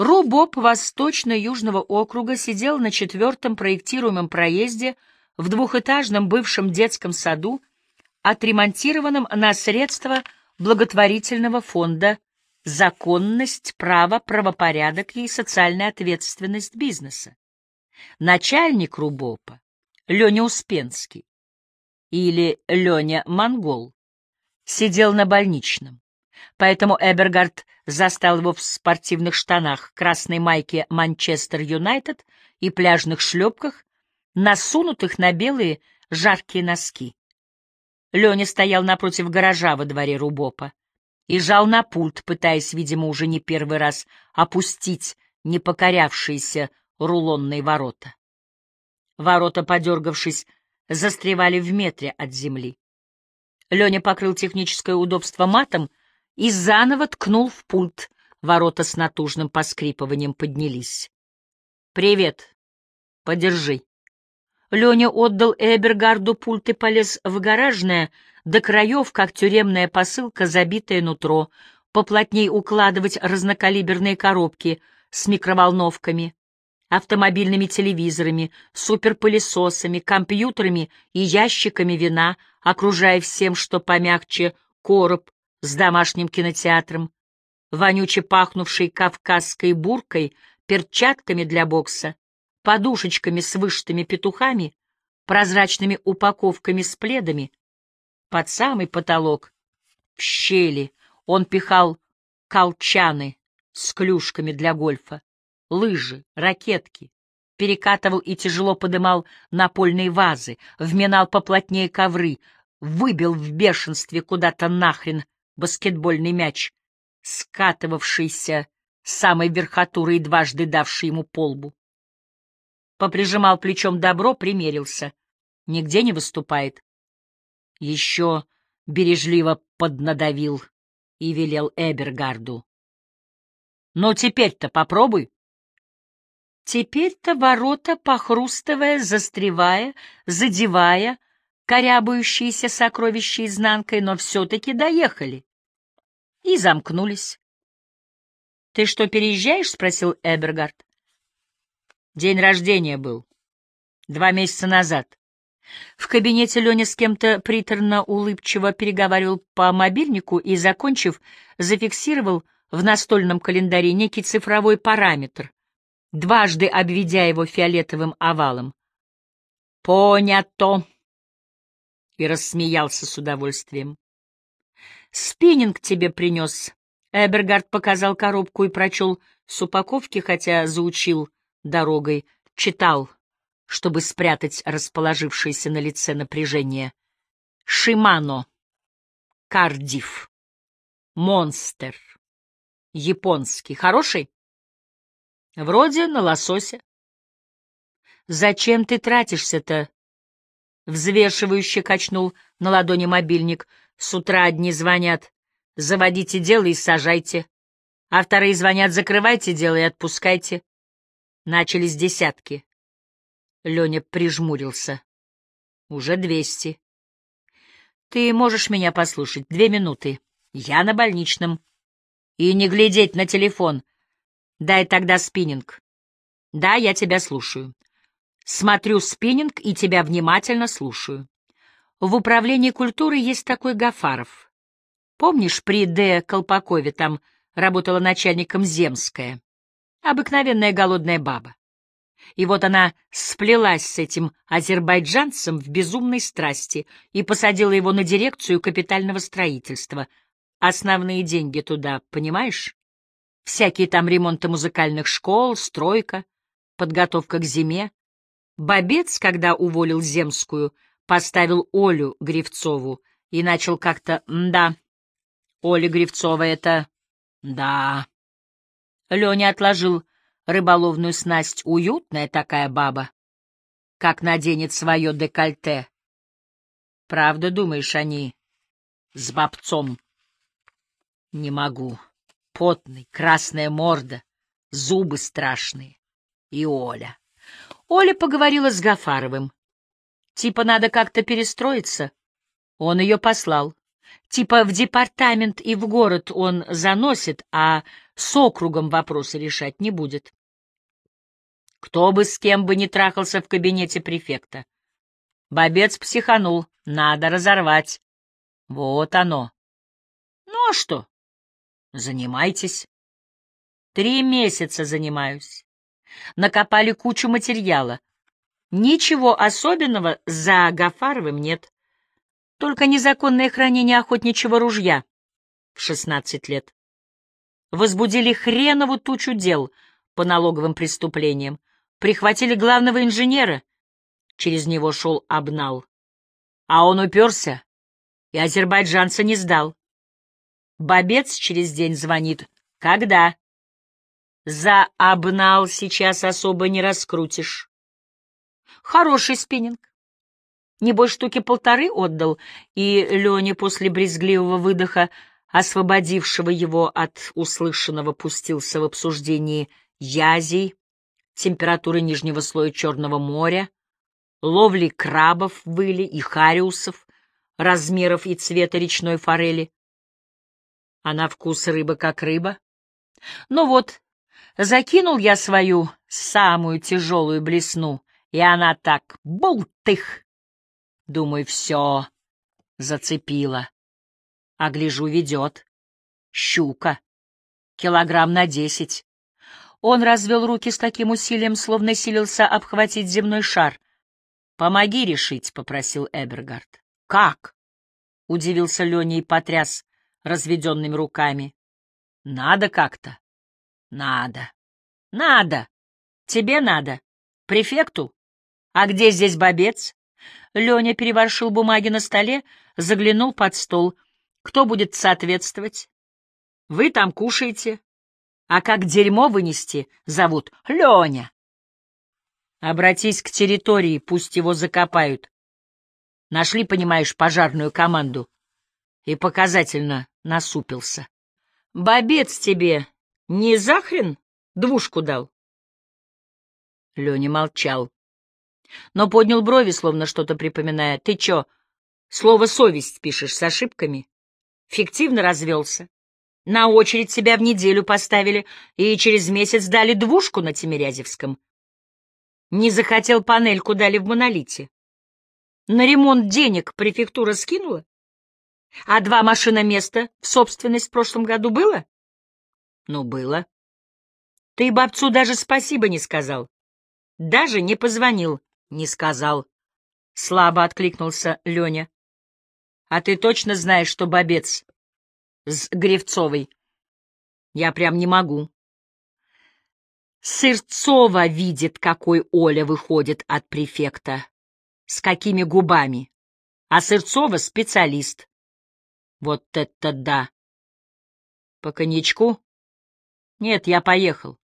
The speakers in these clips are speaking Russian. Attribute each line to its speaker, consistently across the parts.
Speaker 1: Рубоб Восточно-Южного округа сидел на четвертом проектируемом проезде в двухэтажном бывшем детском саду, отремонтированном на средства благотворительного фонда «Законность, право, правопорядок и социальная ответственность бизнеса». Начальник Рубопа, Леня Успенский, или Леня Монгол, сидел на больничном. Поэтому Эбергард застал его в спортивных штанах, красной майке Манчестер Юнайтед и пляжных шлепках, насунутых на белые жаркие носки. Леня стоял напротив гаража во дворе Рубопа и жал на пульт, пытаясь, видимо, уже не первый раз опустить непокорявшиеся рулонные ворота. Ворота, подергавшись, застревали в метре от земли. Леня покрыл техническое удобство матом и заново ткнул в пульт. Ворота с натужным поскрипыванием поднялись. «Привет. Подержи». Леня отдал Эбергарду пульт и полез в гаражное, до краев, как тюремная посылка, забитое нутро, поплотней укладывать разнокалиберные коробки с микроволновками, автомобильными телевизорами, суперпылесосами, компьютерами и ящиками вина, окружая всем, что помягче, короб с домашним кинотеатром, вонюче пахнувшей кавказской буркой, перчатками для бокса, подушечками с вышитыми петухами, прозрачными упаковками с пледами. Под самый потолок, в щели, он пихал колчаны с клюшками для гольфа лыжи, ракетки, перекатывал и тяжело подымал напольные вазы, вминал поплотнее ковры, выбил в бешенстве куда-то нахрен баскетбольный мяч, скатывавшийся с самой верхотуры и дважды давший ему полбу. Поприжимал плечом добро, примерился. Нигде не выступает. Еще бережливо поднадавил и велел Эбергарду. — Ну, теперь-то попробуй. Теперь-то ворота, похрустывая, застревая, задевая, корябающиеся сокровища изнанкой, но все-таки доехали. И замкнулись. — Ты что, переезжаешь? — спросил Эбергард. — День рождения был. Два месяца назад. В кабинете Леня с кем-то приторно-улыбчиво переговаривал по мобильнику и, закончив, зафиксировал в настольном календаре некий цифровой параметр, дважды обведя его фиолетовым овалом. «Понято!» И рассмеялся с удовольствием. «Спиннинг тебе принес». Эбергард показал коробку и прочел с упаковки, хотя заучил дорогой, читал, чтобы спрятать расположившееся на лице напряжение. «Шимано», «Кардиф», «Монстер», «Японский». Хороший? Вроде на лосося. Зачем ты тратишься-то? Взвешивающе качнул на ладони мобильник. С утра одни звонят. Заводите дело и сажайте. А вторые звонят, закрывайте дело и отпускайте. Начались десятки. Леня прижмурился. Уже двести. Ты можешь меня послушать? Две минуты. Я на больничном. И не глядеть на телефон. Дай тогда спиннинг. Да, я тебя слушаю. Смотрю спиннинг и тебя внимательно слушаю. В управлении культуры есть такой Гафаров. Помнишь, при Д. Колпакове там работала начальником Земская? Обыкновенная голодная баба. И вот она сплелась с этим азербайджанцем в безумной страсти и посадила его на дирекцию капитального строительства. Основные деньги туда, понимаешь? Всякие там ремонты музыкальных школ, стройка, подготовка к зиме. Бобец, когда уволил Земскую, поставил Олю Гривцову и начал как-то «да». Оля Гривцова — это «да». Леня отложил рыболовную снасть. Уютная такая баба. Как наденет свое декольте. Правда, думаешь, они с бабцом? Не могу потный, красная морда, зубы страшные. И Оля. Оля поговорила с Гафаровым. Типа надо как-то перестроиться. Он ее послал. Типа в департамент и в город он заносит, а с округом вопросы решать не будет. Кто бы с кем бы не трахался в кабинете префекта. Бобец психанул, надо разорвать. Вот оно. Ну а что? Занимайтесь. Три месяца занимаюсь. Накопали кучу материала. Ничего особенного за Гафаровым нет. Только незаконное хранение охотничьего ружья в шестнадцать лет. Возбудили хренову тучу дел по налоговым преступлениям. Прихватили главного инженера. Через него шел обнал. А он уперся и азербайджанца не сдал. Бобец через день звонит. Когда? За обнал сейчас особо не раскрутишь. Хороший спиннинг. Небось, штуки полторы отдал, и Леня после брезгливого выдоха, освободившего его от услышанного, пустился в обсуждении язей, температуры нижнего слоя Черного моря, ловли крабов в выле и хариусов, размеров и цвета речной форели. А на вкус рыба как рыба. Ну вот, закинул я свою самую тяжелую блесну, и она так болтых. Думаю, все, зацепила. А гляжу, ведет. Щука. Килограмм на десять. Он развел руки с таким усилием, словно силился обхватить земной шар. «Помоги решить», — попросил Эбергард. «Как?» — удивился Леня и потряс разведенными руками. «Надо как-то». «Надо. Надо. Тебе надо. Префекту? А где здесь бобец?» Леня переворшил бумаги на столе, заглянул под стол. «Кто будет соответствовать?» «Вы там кушаете. А как дерьмо вынести, зовут Леня». «Обратись к территории, пусть его закопают. Нашли, понимаешь, пожарную команду. И показательно насупился. Бобец тебе не захрен двушку дал? Леня молчал, но поднял брови, словно что-то припоминая. Ты чё, слово «совесть» пишешь с ошибками? Фиктивно развелся. На очередь себя в неделю поставили и через месяц дали двушку на Тимирязевском. Не захотел панельку дали в монолите. На ремонт денег префектура скинула? А два машина места в собственность в прошлом году было? Ну, было. Ты бабцу даже спасибо не сказал. Даже не позвонил, не сказал. Слабо откликнулся Леня. А ты точно знаешь, что бобец с Гревцовой? Я прям не могу. Сырцова видит, какой Оля выходит от префекта с какими губами. А Сырцова — специалист. Вот это да! По коньячку? Нет, я поехал.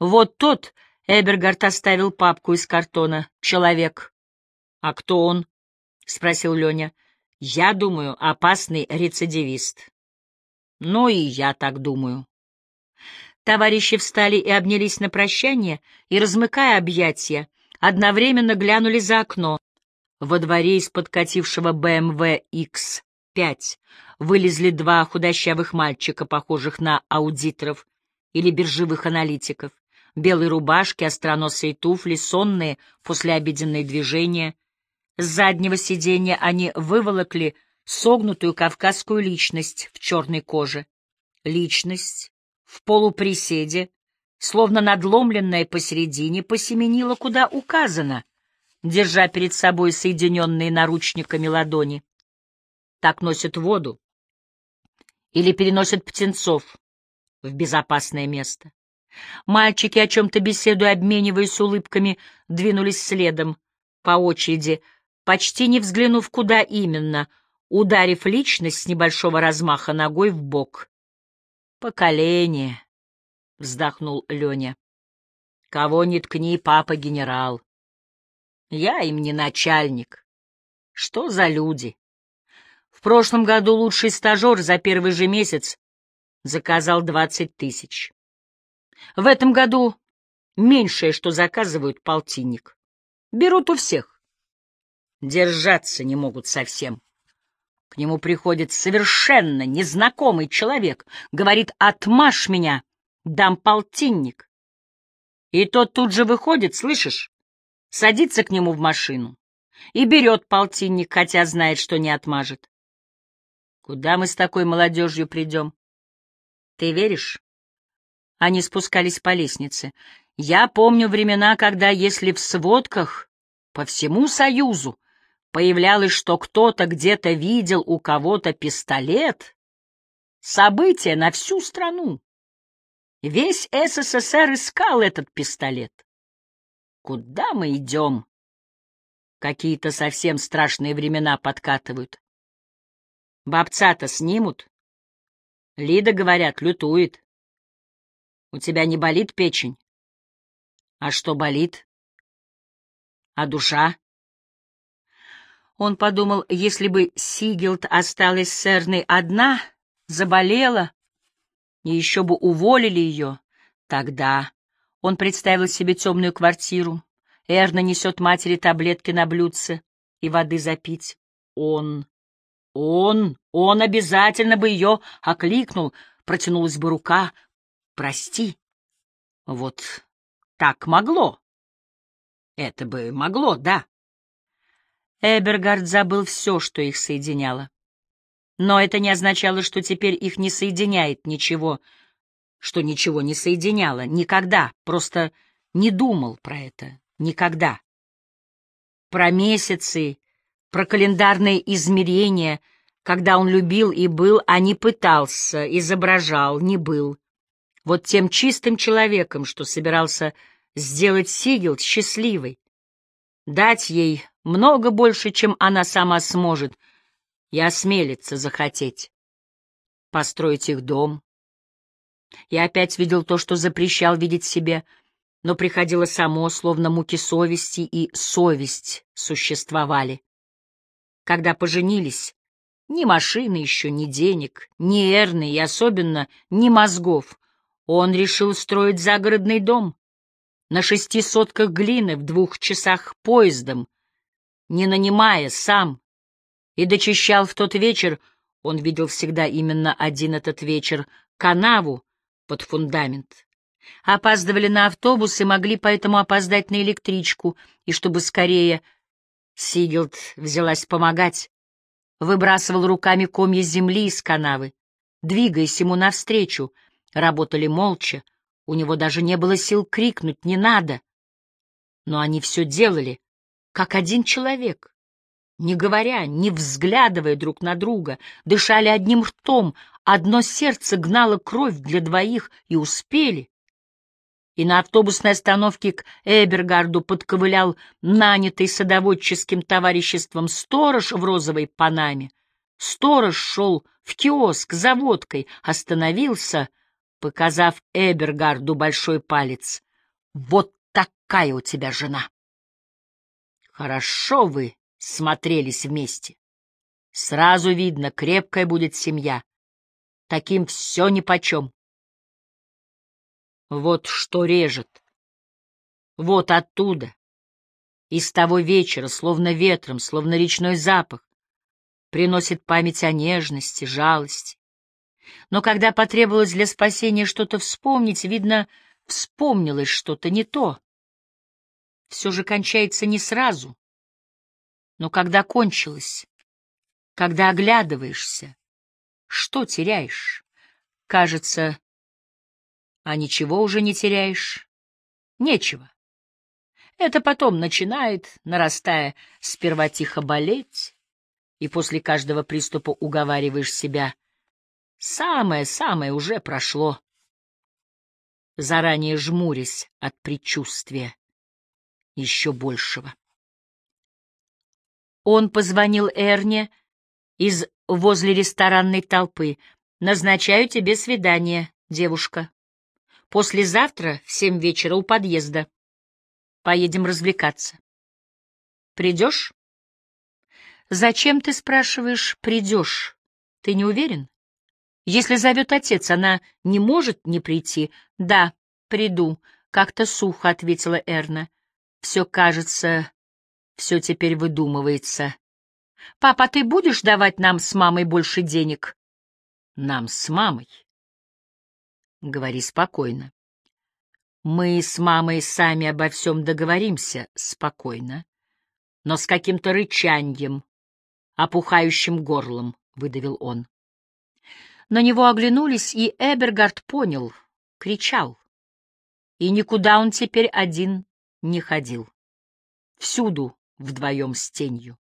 Speaker 1: Вот тот, Эбергард оставил папку из картона, человек. А кто он? — спросил Леня. Я думаю, опасный рецидивист. Ну и я так думаю. Товарищи встали и обнялись на прощание, и, размыкая объятия, одновременно глянули за окно. Во дворе из подкатившего БМВ X5 вылезли два худощавых мальчика, похожих на аудиторов или биржевых аналитиков. Белые рубашки, остроносые туфли, сонные после обеденные движения. С заднего сиденья они выволокли согнутую кавказскую личность в черной коже. Личность в полуприседе, словно надломленная посередине, посеменила куда указано, держа перед собой соединенные наручниками ладони. Так носят воду или переносят птенцов в безопасное место. Мальчики, о чем-то беседуя, обмениваясь улыбками, двинулись следом, по очереди, почти не взглянув, куда именно, ударив личность с небольшого размаха ногой в бок. Поколение вздохнул Леня. Кого ни ткни, папа генерал. Я им не начальник. Что за люди? В прошлом году лучший стажер за первый же месяц заказал двадцать тысяч. В этом году меньшее, что заказывают, полтинник. Берут у всех. Держаться не могут совсем. К нему приходит совершенно незнакомый человек, говорит «отмажь меня, дам полтинник». И тот тут же выходит, слышишь, садится к нему в машину и берет полтинник, хотя знает, что не отмажет. Куда мы с такой молодежью придем? Ты веришь? Они спускались по лестнице. Я помню времена, когда, если в сводках по всему Союзу появлялось, что кто-то где-то видел у кого-то пистолет, событие на всю страну. Весь СССР искал этот пистолет. Куда мы идем? Какие-то совсем страшные времена подкатывают. Бабца-то снимут. Лида, говорят, лютует. У тебя не болит печень? А что болит? А душа? Он подумал, если бы Сигилд осталась с Эрной одна, заболела, и еще бы уволили ее, тогда он представил себе темную квартиру. Эрна несет матери таблетки на блюдце и воды запить. Он, он, он обязательно бы ее окликнул, протянулась бы рука. Прости. Вот так могло. Это бы могло, да. Эбергард забыл все, что их соединяло. Но это не означало, что теперь их не соединяет ничего, что ничего не соединяло. Никогда. Просто не думал про это. Никогда. Про месяцы, про календарные измерения, когда он любил и был, а не пытался, изображал, не был. Вот тем чистым человеком, что собирался сделать Сигелд счастливой, дать ей много больше, чем она сама сможет, и осмелится захотеть. Построить их дом. Я опять видел то, что запрещал видеть себе, но приходило само, словно муки совести и совесть существовали. Когда поженились, ни машины еще, ни денег, ни эрны и особенно ни мозгов, он решил строить загородный дом на шести сотках глины в двух часах поездом, не нанимая сам, и дочищал в тот вечер, он видел всегда именно один этот вечер, канаву под фундамент. Опаздывали на автобус и могли поэтому опоздать на электричку, и чтобы скорее Сигелд взялась помогать, выбрасывал руками комья земли из канавы, двигаясь ему навстречу, работали молча, у него даже не было сил крикнуть «не надо!» Но они все делали, как один человек, не говоря, не взглядывая друг на друга, дышали одним ртом, одно сердце гнало кровь для двоих и успели. И на автобусной остановке к Эбергарду подковылял нанятый садоводческим товариществом сторож в розовой панаме. Сторож шел в киоск за водкой, остановился, показав Эбергарду большой палец. «Вот такая у тебя жена!» Хорошо вы смотрелись вместе. Сразу видно, крепкая будет семья. Таким все нипочем. Вот что режет. Вот оттуда. Из того вечера, словно ветром, словно речной запах, приносит память о нежности, жалости. Но когда потребовалось для спасения что-то вспомнить, видно, вспомнилось что-то не то все же кончается не сразу. Но когда кончилось, когда оглядываешься, что теряешь? Кажется, а ничего уже не теряешь. Нечего. Это потом начинает, нарастая, сперва тихо болеть, и после каждого приступа уговариваешь себя. Самое-самое уже прошло, заранее жмурясь от предчувствия еще большего. Он позвонил Эрне из возле ресторанной толпы. «Назначаю тебе свидание, девушка. Послезавтра в семь вечера у подъезда. Поедем развлекаться. Придешь?» «Зачем ты спрашиваешь, придешь? Ты не уверен?» «Если зовет отец, она не может не прийти?» «Да, приду», — как-то сухо ответила Эрна. Все кажется, все теперь выдумывается. Папа, ты будешь давать нам с мамой больше денег? Нам с мамой. Говори спокойно. Мы с мамой сами обо всем договоримся спокойно, но с каким-то рычанием, опухающим горлом, — выдавил он. На него оглянулись, и Эбергард понял, кричал. И никуда он теперь один не ходил. Всюду вдвоем с тенью.